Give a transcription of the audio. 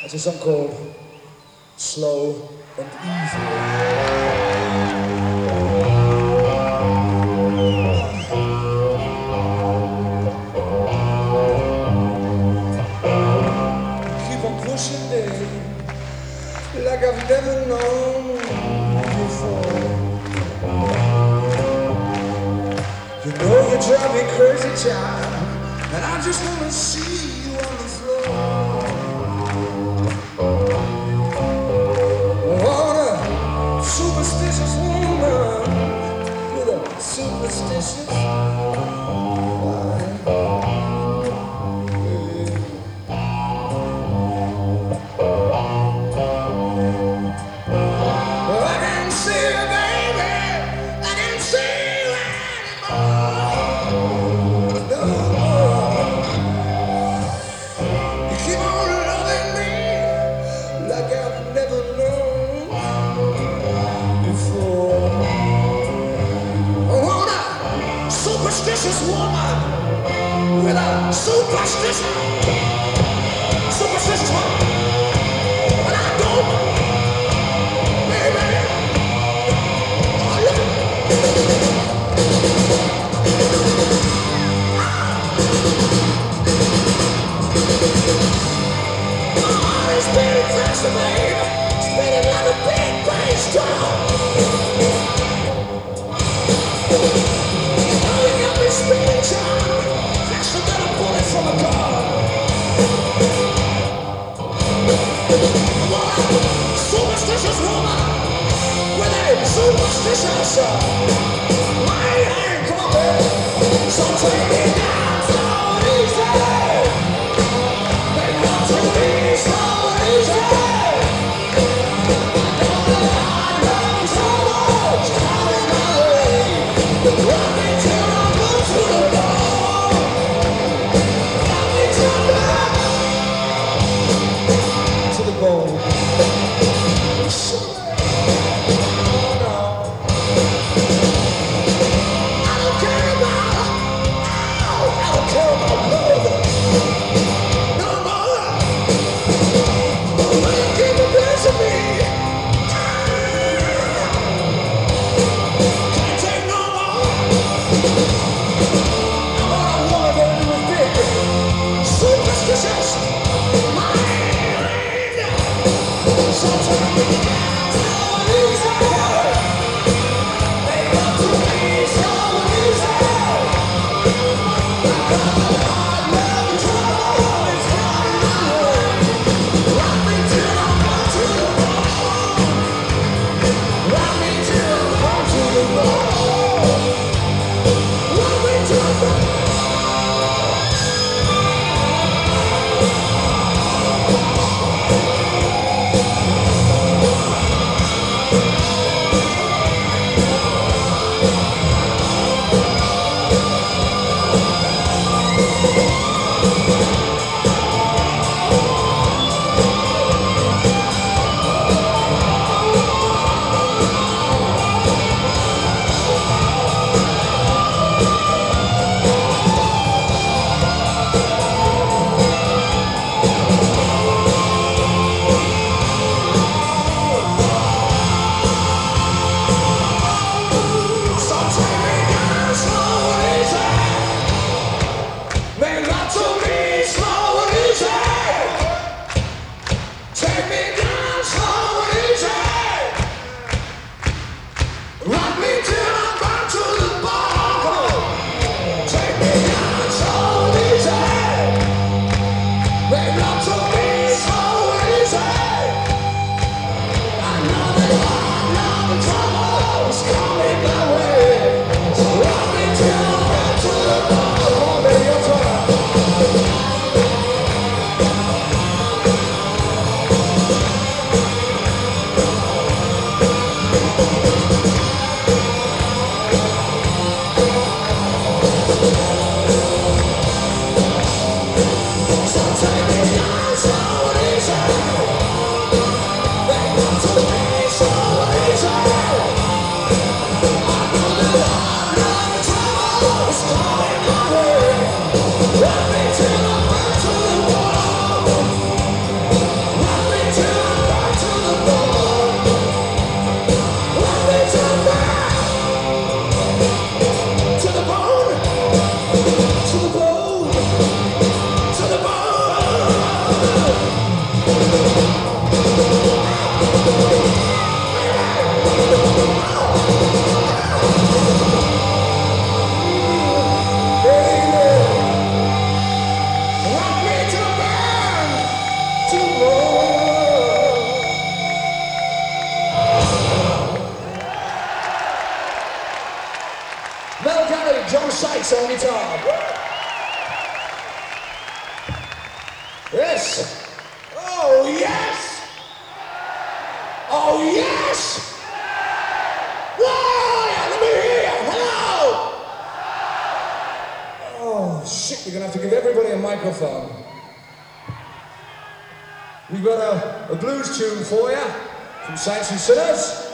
That's a song called Slow and Easy. like I've never known before. You know you drive me crazy, child, and I just wanna see. superstitious woman with a superstition. superstitious woman. And I don't, baby, oh, ah. this big festival, spinning like a big bass drum. superstitious woman with a superstitious Alex on guitar. Yes. Oh, yes. Oh, yes. Why? Let me hear you. Hello. Oh, shit. We're going to have to give everybody a microphone. We've got a, a blues tune for you from Saints and Sinners.